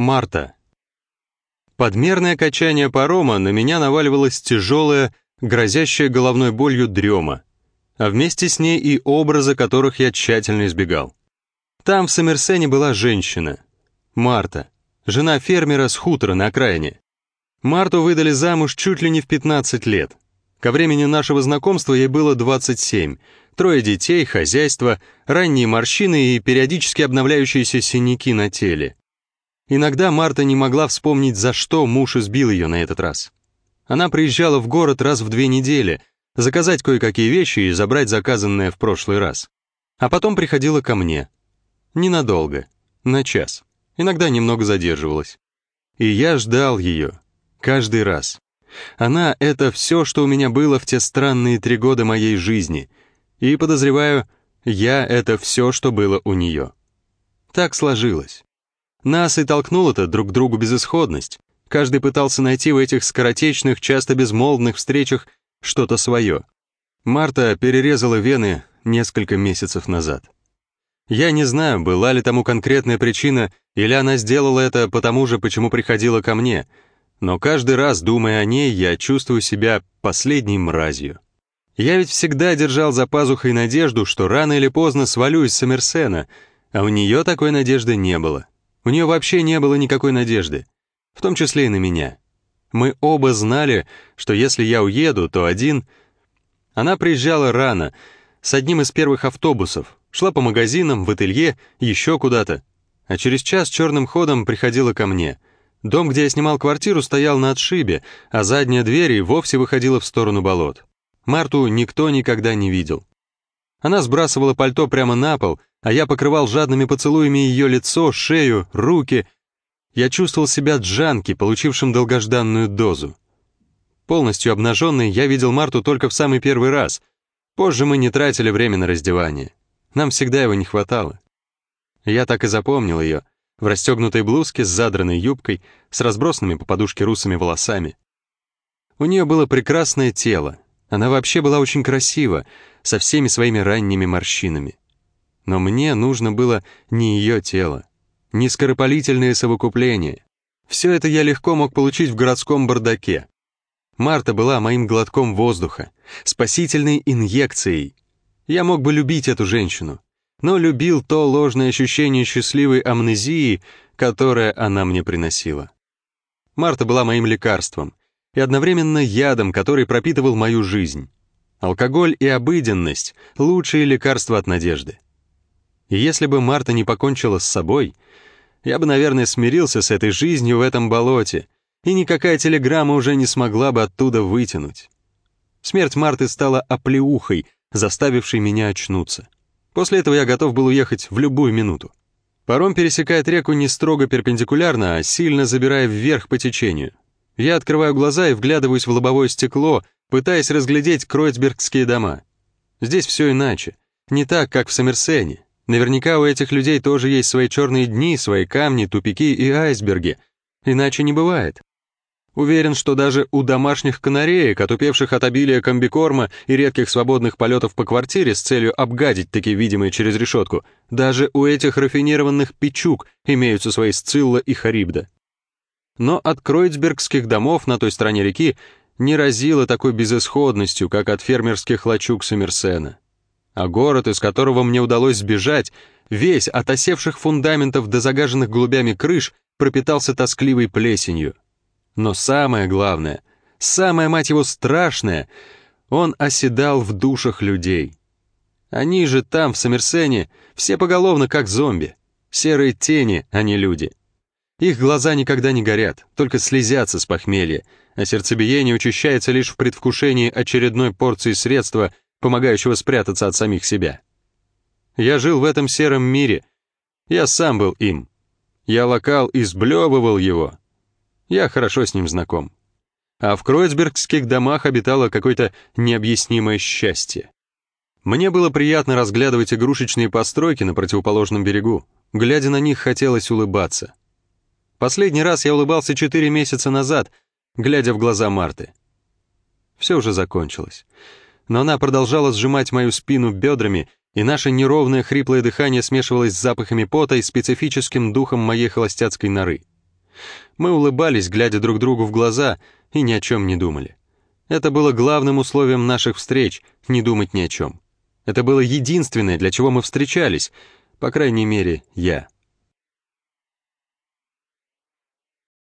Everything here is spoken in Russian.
Марта. Подмерное качание парома на меня наваливалось тяжелое, грозящее головной болью дрема, а вместе с ней и образы, которых я тщательно избегал. Там в Сомерсене была женщина, Марта, жена фермера с хутора на окраине. Марту выдали замуж чуть ли не в 15 лет. Ко времени нашего знакомства ей было 27, трое детей, хозяйство, ранние морщины и периодически обновляющиеся синяки на теле. Иногда Марта не могла вспомнить, за что муж избил ее на этот раз. Она приезжала в город раз в две недели, заказать кое-какие вещи и забрать заказанное в прошлый раз. А потом приходила ко мне. Ненадолго, на час. Иногда немного задерживалась. И я ждал ее. Каждый раз. Она — это все, что у меня было в те странные три года моей жизни. И, подозреваю, я — это все, что было у нее. Так сложилось. Нас и толкнуло-то друг к другу безысходность. Каждый пытался найти в этих скоротечных, часто безмолвных встречах что-то свое. Марта перерезала вены несколько месяцев назад. Я не знаю, была ли тому конкретная причина, или она сделала это потому же, почему приходила ко мне — но каждый раз, думая о ней, я чувствую себя последней мразью. Я ведь всегда держал за пазухой надежду, что рано или поздно свалю из Сомерсена, а у нее такой надежды не было. У нее вообще не было никакой надежды, в том числе и на меня. Мы оба знали, что если я уеду, то один... Она приезжала рано, с одним из первых автобусов, шла по магазинам, в ателье, еще куда-то, а через час черным ходом приходила ко мне — Дом, где я снимал квартиру, стоял на отшибе, а задняя дверь и вовсе выходила в сторону болот. Марту никто никогда не видел. Она сбрасывала пальто прямо на пол, а я покрывал жадными поцелуями ее лицо, шею, руки. Я чувствовал себя джанки, получившим долгожданную дозу. Полностью обнаженный я видел Марту только в самый первый раз. Позже мы не тратили время на раздевание. Нам всегда его не хватало. Я так и запомнил ее, в расстегнутой блузке с задранной юбкой, с разбросанными по подушке русыми волосами. У нее было прекрасное тело, она вообще была очень красива, со всеми своими ранними морщинами. Но мне нужно было не ее тело, не скоропалительное совокупление. Все это я легко мог получить в городском бардаке. Марта была моим глотком воздуха, спасительной инъекцией. Я мог бы любить эту женщину, но любил то ложное ощущение счастливой амнезии, которое она мне приносила. Марта была моим лекарством и одновременно ядом, который пропитывал мою жизнь. Алкоголь и обыденность — лучшие лекарства от надежды. И если бы Марта не покончила с собой, я бы, наверное, смирился с этой жизнью в этом болоте, и никакая телеграмма уже не смогла бы оттуда вытянуть. Смерть Марты стала оплеухой, заставившей меня очнуться. После этого я готов был уехать в любую минуту. Паром пересекает реку не строго перпендикулярно, а сильно забирая вверх по течению. Я открываю глаза и вглядываюсь в лобовое стекло, пытаясь разглядеть кройцбергские дома. Здесь все иначе. Не так, как в Сомерсене. Наверняка у этих людей тоже есть свои черные дни, свои камни, тупики и айсберги. Иначе не бывает. Уверен, что даже у домашних канареек, отупевших от обилия комбикорма и редких свободных полетов по квартире с целью обгадить такие видимые через решетку, даже у этих рафинированных печук имеются свои сцилла и харибда. Но от кройцбергских домов на той стороне реки не разило такой безысходностью, как от фермерских лачуг Сомерсена. А город, из которого мне удалось сбежать, весь от осевших фундаментов до загаженных голубями крыш пропитался тоскливой плесенью. Но самое главное, самое, мать его, страшное, он оседал в душах людей. Они же там, в Сомерсене, все поголовно как зомби. Серые тени, а не люди. Их глаза никогда не горят, только слезятся с похмелья, а сердцебиение учащается лишь в предвкушении очередной порции средства, помогающего спрятаться от самих себя. Я жил в этом сером мире. Я сам был им. Я локал и сблевывал его, я хорошо с ним знаком. А в Кройцбергских домах обитало какое-то необъяснимое счастье. Мне было приятно разглядывать игрушечные постройки на противоположном берегу. Глядя на них, хотелось улыбаться. Последний раз я улыбался четыре месяца назад, глядя в глаза Марты. Все уже закончилось. Но она продолжала сжимать мою спину бедрами, и наше неровное хриплое дыхание смешивалось с запахами пота и специфическим духом моей холостяцкой норы. Мы улыбались, глядя друг другу в глаза, и ни о чем не думали. Это было главным условием наших встреч — не думать ни о чем. Это было единственное, для чего мы встречались, по крайней мере, я.